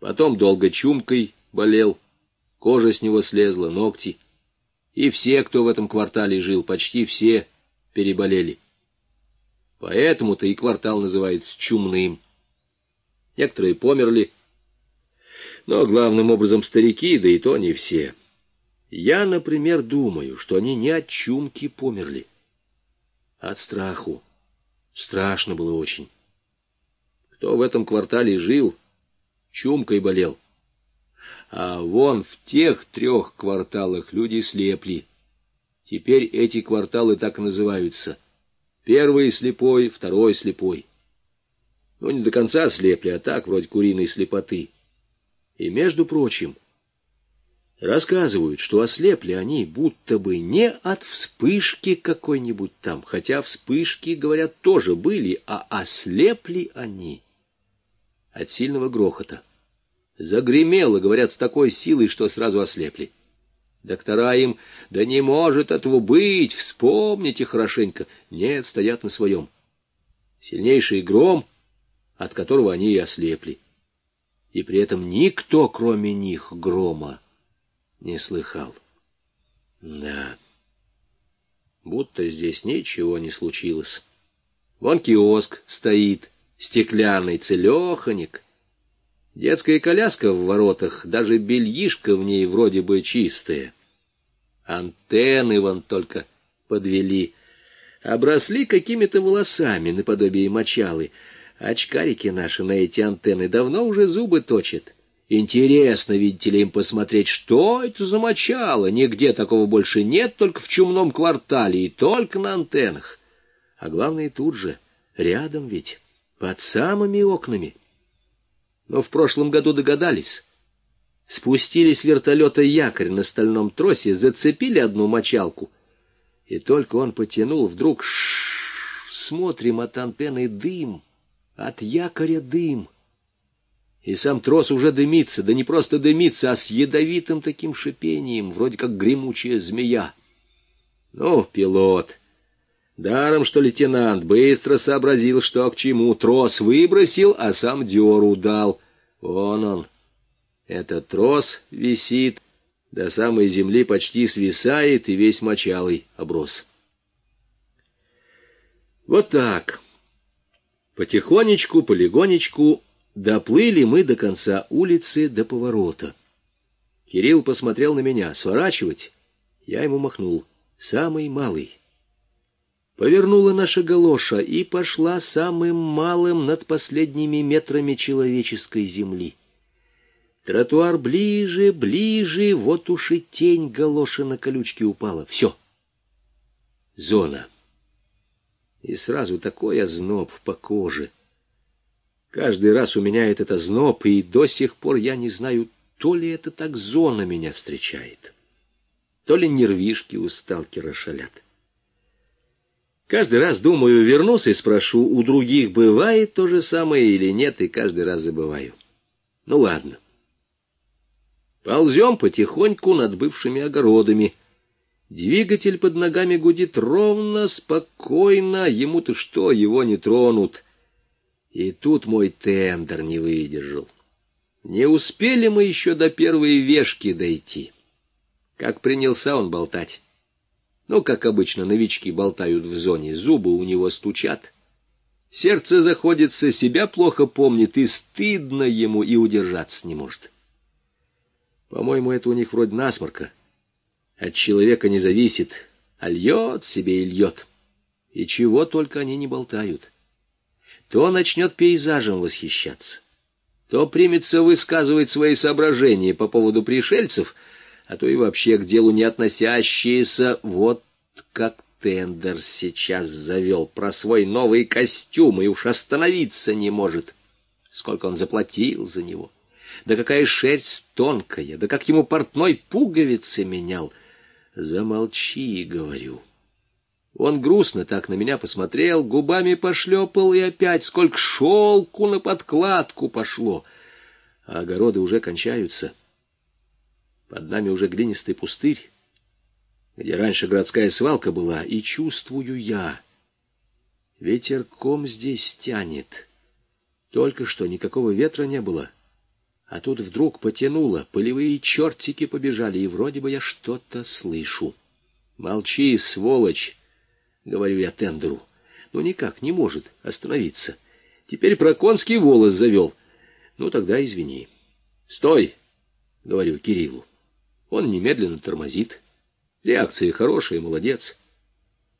Потом долго чумкой болел, кожа с него слезла, ногти. И все, кто в этом квартале жил, почти все переболели. Поэтому-то и квартал называется чумным. Некоторые померли, но главным образом старики, да и то не все. Я, например, думаю, что они не от чумки померли, а от страху. Страшно было очень. Кто в этом квартале жил, чумкой болел. А вон в тех трех кварталах люди слепли. Теперь эти кварталы так и называются. Первый слепой, второй слепой. Ну, не до конца слепли, а так, вроде куриной слепоты. И, между прочим, рассказывают, что ослепли они будто бы не от вспышки какой-нибудь там, хотя вспышки, говорят, тоже были, а ослепли они от сильного грохота. Загремело, говорят, с такой силой, что сразу ослепли. Доктора им, да не может этого быть, вспомните хорошенько. Нет, стоят на своем. Сильнейший гром, от которого они и ослепли. И при этом никто, кроме них, грома не слыхал. Да, будто здесь ничего не случилось. Вон киоск стоит, стеклянный, целеханик. Детская коляска в воротах, даже бельишко в ней вроде бы чистое. Антенны вон только подвели. Обросли какими-то волосами наподобие мочалы. Очкарики наши на эти антенны давно уже зубы точат. Интересно, видите ли, им посмотреть, что это за мочало. Нигде такого больше нет, только в чумном квартале и только на антеннах. А главное, тут же, рядом ведь, под самыми окнами. Но в прошлом году догадались. Спустили с вертолета якорь на стальном тросе, зацепили одну мочалку. И только он потянул, вдруг ш смотрим от антенны дым, от якоря дым. И сам трос уже дымится, да не просто дымится, а с ядовитым таким шипением, вроде как гремучая змея. Ну, пилот... Даром, что лейтенант быстро сообразил, что к чему, трос выбросил, а сам дёру дал. Вон он, этот трос висит, до самой земли почти свисает и весь мочалый оброс. Вот так. Потихонечку, полегонечку доплыли мы до конца улицы, до поворота. Кирилл посмотрел на меня. Сворачивать? Я ему махнул. Самый малый. Повернула наша галоша и пошла самым малым над последними метрами человеческой земли. Тротуар ближе, ближе, вот уж и тень галоши на колючке упала. Все. Зона. И сразу такой озноб по коже. Каждый раз у меня этот озноб, и до сих пор я не знаю, то ли это так зона меня встречает, то ли нервишки у сталкера шалят. Каждый раз думаю, вернусь и спрошу, у других бывает то же самое или нет, и каждый раз забываю. Ну ладно. Ползем потихоньку над бывшими огородами. Двигатель под ногами гудит ровно, спокойно. Ему-то что, его не тронут. И тут мой тендер не выдержал. Не успели мы еще до первой вешки дойти. Как принялся он болтать. Ну, как обычно, новички болтают в зоне, зубы у него стучат. Сердце заходится, себя плохо помнит, и стыдно ему, и удержаться не может. По-моему, это у них вроде насморка. От человека не зависит, а льет себе и льет. И чего только они не болтают. То начнет пейзажем восхищаться, то примется высказывать свои соображения по поводу пришельцев, а то и вообще к делу не относящиеся, вот как Тендер сейчас завел про свой новый костюм и уж остановиться не может. Сколько он заплатил за него да какая шерсть тонкая, да как ему портной пуговицы менял. Замолчи, говорю. Он грустно так на меня посмотрел, губами пошлепал, и опять сколько шелку на подкладку пошло. А огороды уже кончаются. Под нами уже глинистый пустырь, где раньше городская свалка была, и чувствую я. Ветерком здесь тянет. Только что никакого ветра не было — А тут вдруг потянуло, полевые чертики побежали, и вроде бы я что-то слышу. «Молчи, сволочь!» — говорю я тендеру. «Ну никак не может остановиться. Теперь про конский волос завел. Ну тогда извини». «Стой!» — говорю Кириллу. Он немедленно тормозит. Реакция хорошая, молодец.